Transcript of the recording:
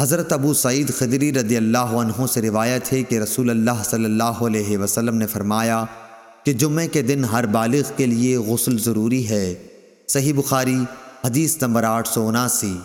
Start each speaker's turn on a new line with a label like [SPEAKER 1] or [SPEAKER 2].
[SPEAKER 1] حضرت ابو سعید خدری رضی اللہ عنہ سے روایت ہے کہ رسول اللہ صلی اللہ علیہ وسلم نے فرمایا کہ جمعے کے دن ہر بالغ کے لیے غسل ضروری ہے۔ صحیح بخاری، حدیث نمبر آٹھ سو اناسی۔